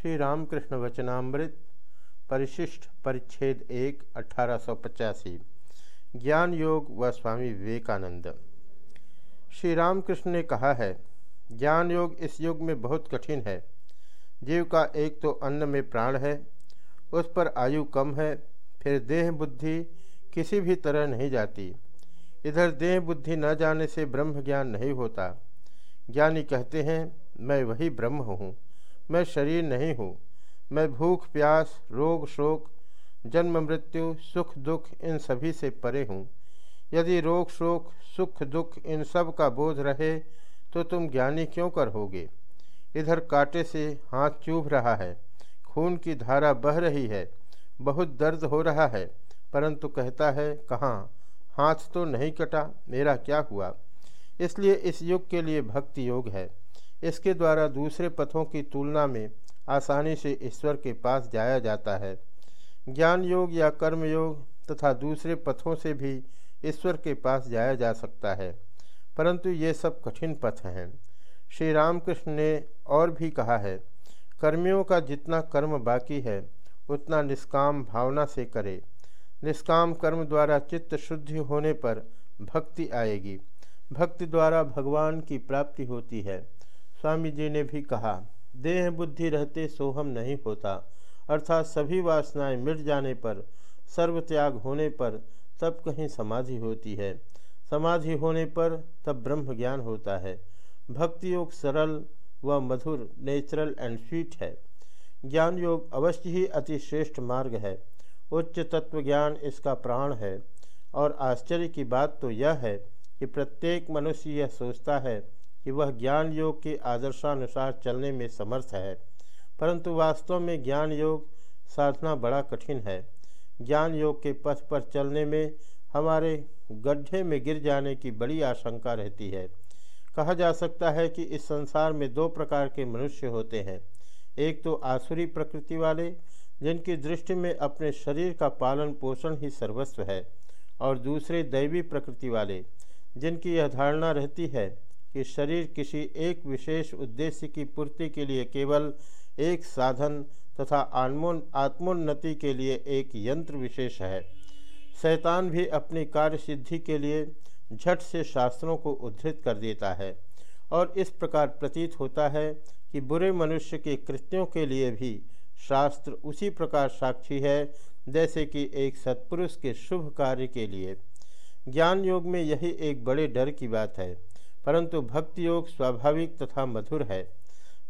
श्री रामकृष्ण वचनामृत, परिशिष्ट परिच्छेद एक, अठारह ज्ञान योग व स्वामी विवेकानंद। श्री रामकृष्ण ने कहा है, ज्ञान योग इस युग में बहुत कठिन है। जीव का एक तो अन्न में प्राण है, उस पर आयु कम है, फिर देह बुद्धि किसी भी तरह नहीं जाती। इधर देह बुद्धि न जाने से ब्रह्म ज्ञान नहीं होता। ज्ञानी कहते हैं, मैं वही ब्रह्म हूँ। मैं शरीर नहीं हूँ। मैं भूख, प्यास, रोग, शोक, जन्म, मृत्यु, सुख, दुख, इन सभी से परे हूँ। यदि रोग, शोक, सुख, दुख इन सब का बोध रहे तो तुम ज्ञानी क्यों कर होगे? इधर कांटे से हाथ चूभ रहा है, खून की धारा बह रही है, बहुत दर्द हो रहा है, परंतु कहता है, कहाँ? हाथ तो नहीं कटा, मेरा क्या हुआ? इसलिए इस युग के लिए भक्ति योग है। इसके द्वारा दूसरे पथों की तुलना में आसानी से ईश्वर के पास जाया जाता है। ज्ञान योग या कर्म योग तथा दूसरे पथों से भी ईश्वर के पास जाया जा सकता है, परंतु ये सब कठिन पथ हैं। श्री रामकृष्ण ने और भी कहा है, कर्मियों का जितना कर्म बाकी है, उतना निष्काम भावना से करे। निष्काम कर्म द्वारा चित्त शुद्धि होने पर भक्ति आएगी। भक्ति द्वारा भगवान की प्राप्ति होती है। स्वामी जी ने भी कहा, देह बुद्धि रहते सोहम नहीं होता। अर्थात सभी वासनाएँ मिट जाने पर सर्व त्याग होने पर तब कहीं समाधि होती है। समाधि होने पर तब ब्रह्म ज्ञान होता है। भक्ति योग सरल व मधुर, नेचुरल एंड स्वीट है। ज्ञान योग अवश्य ही अति श्रेष्ठ मार्ग है। उच्च तत्व ज्ञान इसका प्राण है। और आश्चर्य की बात तो यह है कि प्रत्येक मनुष्य यह सोचता है कि वह ज्ञान योग के आदर्शानुसार चलने में समर्थ है, परंतु वास्तव में ज्ञान योग साधना बड़ा कठिन है। ज्ञान योग के पथ पर चलने में हमारे गड्ढे में गिर जाने की बड़ी आशंका रहती है। कहा जा सकता है कि इस संसार में दो प्रकार के मनुष्य होते हैं। एक तो आसुरी प्रकृति वाले, जिनकी दृष्टि में अपने शरीर का पालन पोषण ही सर्वस्व है, और दूसरे दैवी प्रकृति वाले, जिनकी यह धारणा रहती है कि शरीर किसी एक विशेष उद्देश्य की पूर्ति के लिए केवल एक साधन तथा आत्मोन आत्मोन्नति के लिए एक यंत्र विशेष है। शैतान भी अपनी कार्य सिद्धि के लिए झट से शास्त्रों को उद्धृत कर देता है और इस प्रकार प्रतीत होता है कि बुरे मनुष्य के कृत्यों के लिए भी शास्त्र उसी प्रकार साक्षी है, जैसे कि एक सत्पुरुष के शुभ कार्य के लिए। ज्ञान योग में यही एक बड़े डर की बात है। परंतु भक्ति योग स्वाभाविक तथा मधुर है।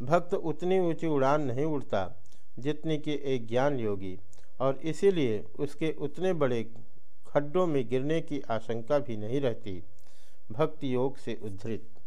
भक्त उतनी ऊँची उड़ान नहीं उड़ता, जितनी कि एक ज्ञान योगी, और इसीलिए उसके उतने बड़े खड्डों में गिरने की आशंका भी नहीं रहती। भक्ति योग से उद्धृत।